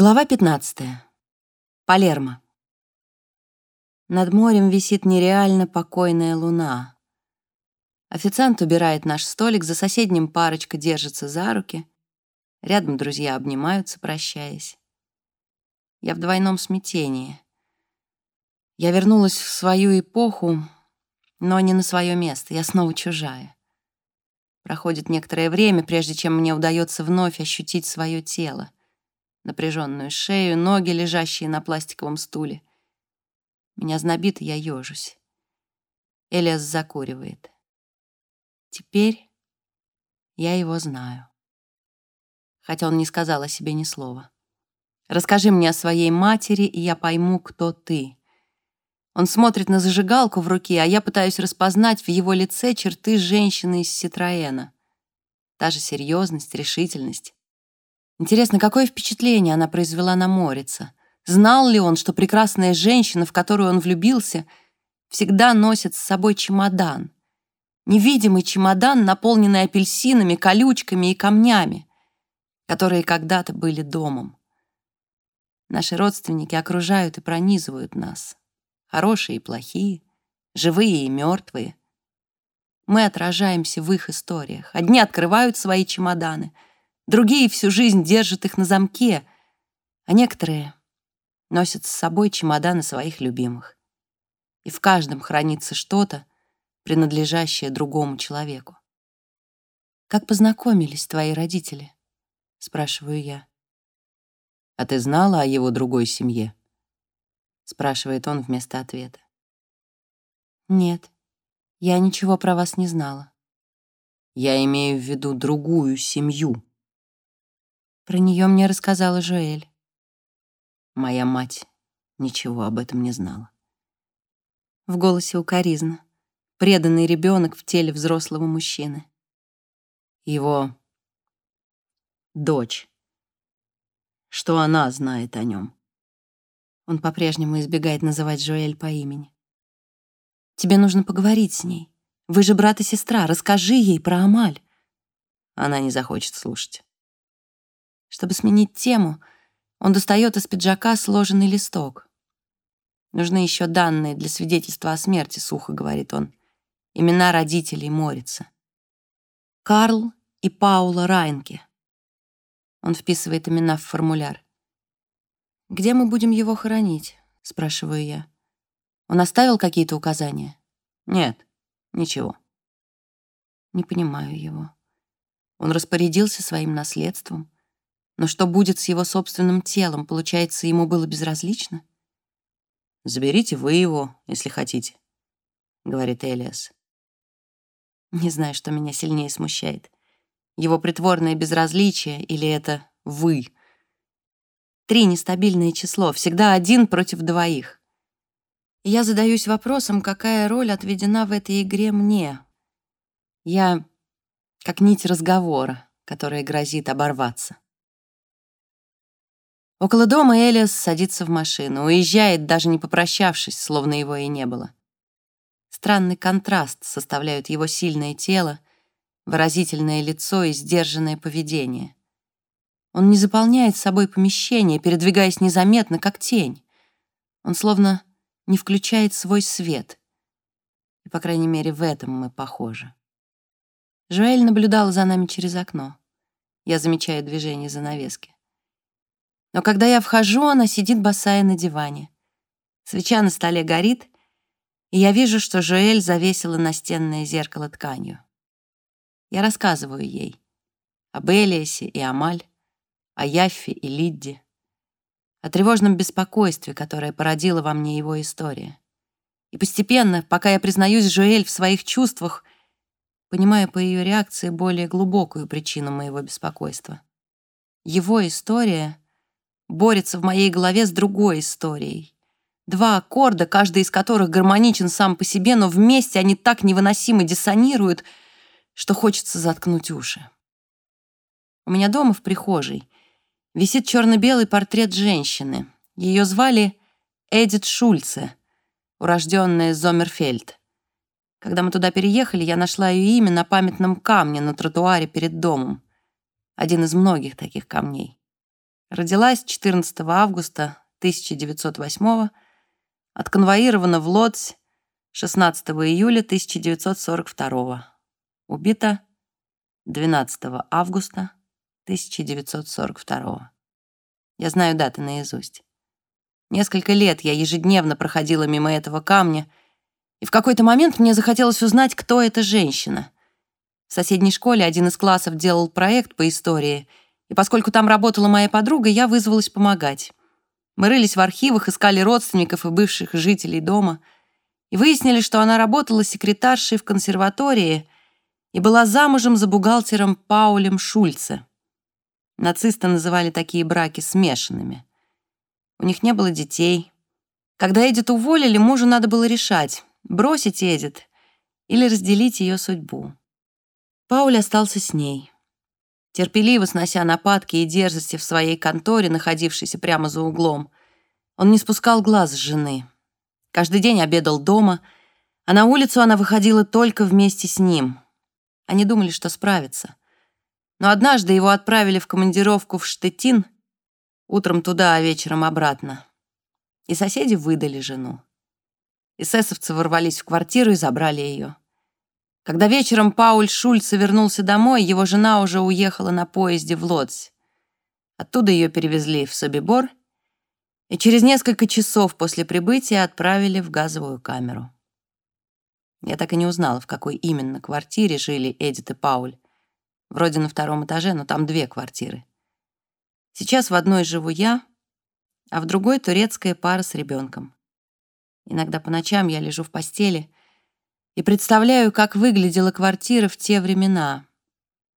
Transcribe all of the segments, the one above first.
Глава 15. Палермо. Над морем висит нереально покойная луна. Официант убирает наш столик, за соседним парочка держится за руки. Рядом друзья обнимаются, прощаясь. Я в двойном смятении. Я вернулась в свою эпоху, но не на свое место. Я снова чужая. Проходит некоторое время, прежде чем мне удается вновь ощутить свое тело напряженную шею, ноги, лежащие на пластиковом стуле. Меня знобит, я ежусь. Элиас закуривает. Теперь я его знаю. Хотя он не сказал о себе ни слова. Расскажи мне о своей матери, и я пойму, кто ты. Он смотрит на зажигалку в руке, а я пытаюсь распознать в его лице черты женщины из Ситроена. Та же серьезность, решительность. Интересно, какое впечатление она произвела на Морица? Знал ли он, что прекрасная женщина, в которую он влюбился, всегда носит с собой чемодан? Невидимый чемодан, наполненный апельсинами, колючками и камнями, которые когда-то были домом. Наши родственники окружают и пронизывают нас. Хорошие и плохие, живые и мертвые. Мы отражаемся в их историях. Одни открывают свои чемоданы — Другие всю жизнь держат их на замке, а некоторые носят с собой чемоданы своих любимых. И в каждом хранится что-то, принадлежащее другому человеку. «Как познакомились твои родители?» — спрашиваю я. «А ты знала о его другой семье?» — спрашивает он вместо ответа. «Нет, я ничего про вас не знала». «Я имею в виду другую семью», про нее мне рассказала Жоэль. Моя мать ничего об этом не знала. В голосе укоризна. Преданный ребенок в теле взрослого мужчины. Его дочь. Что она знает о нем? Он по-прежнему избегает называть Жоэль по имени. Тебе нужно поговорить с ней. Вы же брат и сестра. Расскажи ей про Амаль. Она не захочет слушать. Чтобы сменить тему, он достает из пиджака сложенный листок. «Нужны еще данные для свидетельства о смерти», — сухо говорит он. «Имена родителей Морица. Карл и Паула Райнке». Он вписывает имена в формуляр. «Где мы будем его хоронить?» — спрашиваю я. «Он оставил какие-то указания?» «Нет, ничего». Не понимаю его. Он распорядился своим наследством — но что будет с его собственным телом? Получается, ему было безразлично? «Заберите вы его, если хотите», — говорит Элиас. Не знаю, что меня сильнее смущает. Его притворное безразличие или это «вы». Три — нестабильное число, всегда один против двоих. И я задаюсь вопросом, какая роль отведена в этой игре мне. Я как нить разговора, которая грозит оборваться. Около дома Элиас садится в машину, уезжает, даже не попрощавшись, словно его и не было. Странный контраст составляют его сильное тело, выразительное лицо и сдержанное поведение. Он не заполняет собой помещение, передвигаясь незаметно, как тень. Он словно не включает свой свет. И, по крайней мере, в этом мы похожи. Жуэль наблюдала за нами через окно. Я замечаю движение занавески. Но когда я вхожу, она сидит босая на диване. Свеча на столе горит, и я вижу, что Жоэль завесила настенное зеркало тканью. Я рассказываю ей об Элиасе и Амаль, о Яффе и Лидде, о тревожном беспокойстве, которое породила во мне его история. И постепенно, пока я признаюсь Жоэль в своих чувствах, понимаю по ее реакции более глубокую причину моего беспокойства. Его история — борется в моей голове с другой историей. Два аккорда, каждый из которых гармоничен сам по себе, но вместе они так невыносимо диссонируют, что хочется заткнуть уши. У меня дома в прихожей висит черно-белый портрет женщины. Ее звали Эдит Шульце, урожденная Зомерфельд. Когда мы туда переехали, я нашла ее имя на памятном камне на тротуаре перед домом. Один из многих таких камней. Родилась 14 августа 1908 отконвоирована в Лодзь 16 июля 1942 Убита 12 августа 1942 Я знаю даты наизусть. Несколько лет я ежедневно проходила мимо этого камня, и в какой-то момент мне захотелось узнать, кто эта женщина. В соседней школе один из классов делал проект по истории, и поскольку там работала моя подруга, я вызвалась помогать. Мы рылись в архивах, искали родственников и бывших жителей дома и выяснили, что она работала секретаршей в консерватории и была замужем за бухгалтером Паулем Шульце. Нацисты называли такие браки смешанными. У них не было детей. Когда Эдит уволили, мужу надо было решать, бросить Эдит или разделить ее судьбу. Пауль остался с ней. Терпеливо снося нападки и дерзости в своей конторе, находившейся прямо за углом, он не спускал глаз с жены. Каждый день обедал дома, а на улицу она выходила только вместе с ним. Они думали, что справятся. Но однажды его отправили в командировку в Штетин, утром туда, а вечером обратно. И соседи выдали жену. Эсэсовцы ворвались в квартиру и забрали ее. Когда вечером Пауль Шульце вернулся домой, его жена уже уехала на поезде в Лодзь. Оттуда ее перевезли в Собибор и через несколько часов после прибытия отправили в газовую камеру. Я так и не узнала, в какой именно квартире жили Эдит и Пауль. Вроде на втором этаже, но там две квартиры. Сейчас в одной живу я, а в другой турецкая пара с ребенком. Иногда по ночам я лежу в постели и представляю, как выглядела квартира в те времена.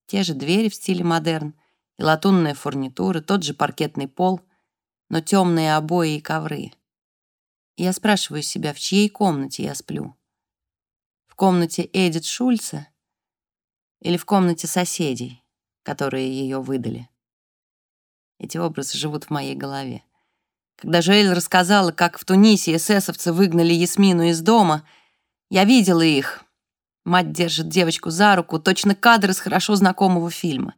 Те же двери в стиле модерн, и латунная фурнитура, тот же паркетный пол, но темные обои и ковры. Я спрашиваю себя, в чьей комнате я сплю? В комнате Эдит Шульца или в комнате соседей, которые ее выдали? Эти образы живут в моей голове. Когда Жоэль рассказала, как в Тунисе эсэсовцы выгнали Ясмину из дома — я видела их. Мать держит девочку за руку, точно кадр из хорошо знакомого фильма.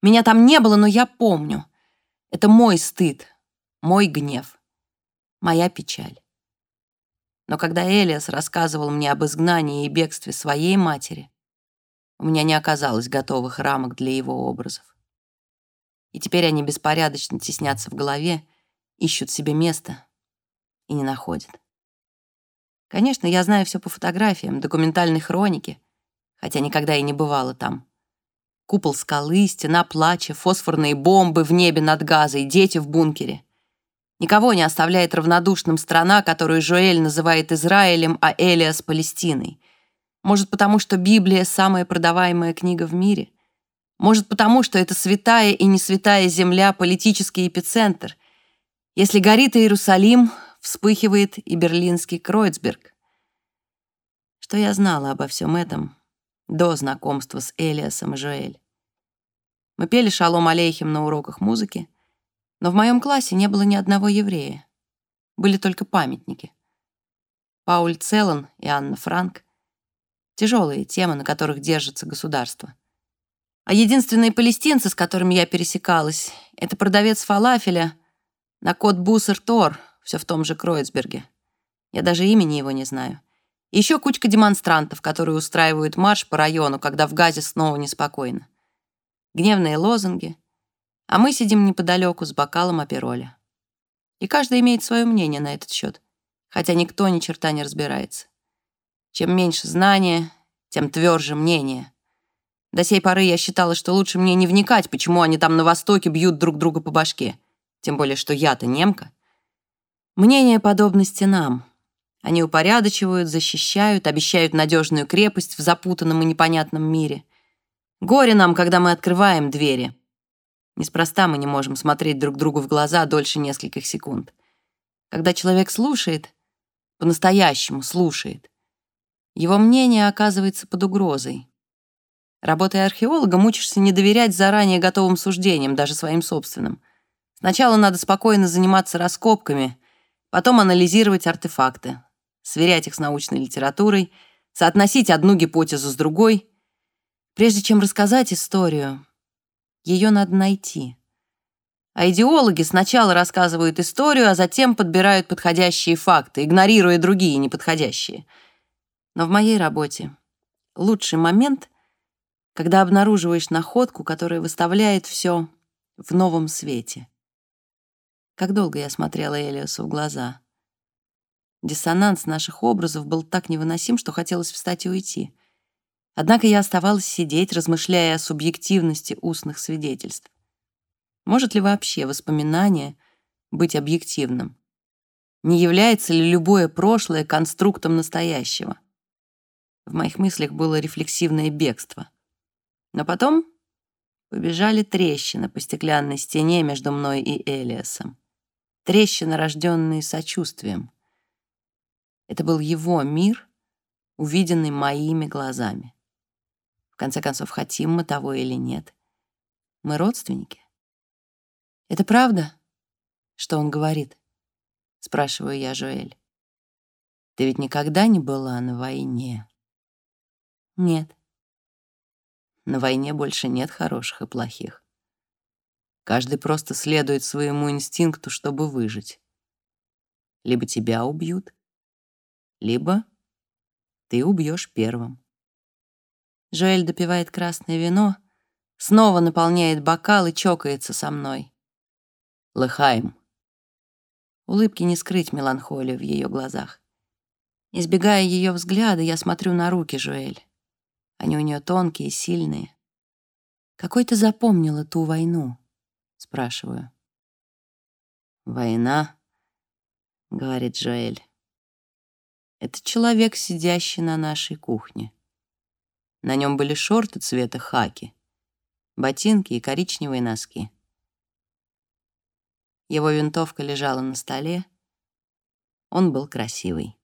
Меня там не было, но я помню. Это мой стыд, мой гнев, моя печаль. Но когда Элиас рассказывал мне об изгнании и бегстве своей матери, у меня не оказалось готовых рамок для его образов. И теперь они беспорядочно теснятся в голове, ищут себе место и не находят. Конечно, я знаю все по фотографиям, документальной хронике, хотя никогда и не бывала там. Купол скалы, стена плача, фосфорные бомбы в небе над газой, дети в бункере. Никого не оставляет равнодушным страна, которую Жоэль называет Израилем, а Элиас — Палестиной. Может, потому что Библия — самая продаваемая книга в мире? Может, потому что это святая и не святая земля — политический эпицентр? Если горит Иерусалим, вспыхивает и берлинский Кройцберг. Что я знала обо всем этом до знакомства с Элиасом и Жоэль? Мы пели «Шалом алейхим» на уроках музыки, но в моем классе не было ни одного еврея. Были только памятники. Пауль Целан и Анна Франк — тяжелые темы, на которых держится государство. А единственные палестинцы, с которыми я пересекалась, это продавец фалафеля на код Бусер Тор — все в том же Кроицберге. Я даже имени его не знаю. еще кучка демонстрантов, которые устраивают марш по району, когда в Газе снова неспокойно. Гневные лозунги. А мы сидим неподалеку с бокалом апероля. И каждый имеет свое мнение на этот счет, хотя никто ни черта не разбирается. Чем меньше знания, тем тверже мнение. До сей поры я считала, что лучше мне не вникать, почему они там на Востоке бьют друг друга по башке. Тем более, что я-то немка. Мнения подобны стенам. Они упорядочивают, защищают, обещают надежную крепость в запутанном и непонятном мире. Горе нам, когда мы открываем двери. Неспроста мы не можем смотреть друг другу в глаза дольше нескольких секунд. Когда человек слушает, по-настоящему слушает, его мнение оказывается под угрозой. Работая археологом, учишься не доверять заранее готовым суждениям, даже своим собственным. Сначала надо спокойно заниматься раскопками, потом анализировать артефакты, сверять их с научной литературой, соотносить одну гипотезу с другой. Прежде чем рассказать историю, ее надо найти. А идеологи сначала рассказывают историю, а затем подбирают подходящие факты, игнорируя другие неподходящие. Но в моей работе лучший момент, когда обнаруживаешь находку, которая выставляет все в новом свете. Как долго я смотрела Элиосу в глаза. Диссонанс наших образов был так невыносим, что хотелось встать и уйти. Однако я оставалась сидеть, размышляя о субъективности устных свидетельств. Может ли вообще воспоминание быть объективным? Не является ли любое прошлое конструктом настоящего? В моих мыслях было рефлексивное бегство. Но потом побежали трещины по стеклянной стене между мной и Элиасом. Трещины, рожденные сочувствием. Это был его мир, увиденный моими глазами. В конце концов, хотим мы того или нет. Мы родственники. «Это правда, что он говорит?» — спрашиваю я Жоэль. «Ты ведь никогда не была на войне?» «Нет». «На войне больше нет хороших и плохих. Каждый просто следует своему инстинкту, чтобы выжить. Либо тебя убьют, либо ты убьешь первым». Жоэль допивает красное вино, снова наполняет бокал и чокается со мной. Лыхаем. Улыбки не скрыть меланхолию в ее глазах. Избегая ее взгляда, я смотрю на руки Жуэль. Они у нее тонкие, сильные. «Какой ты запомнила ту войну?» — спрашиваю. «Война», — говорит Жоэль. «Это человек, сидящий на нашей кухне. На нем были шорты цвета хаки, ботинки и коричневые носки. Его винтовка лежала на столе. Он был красивый.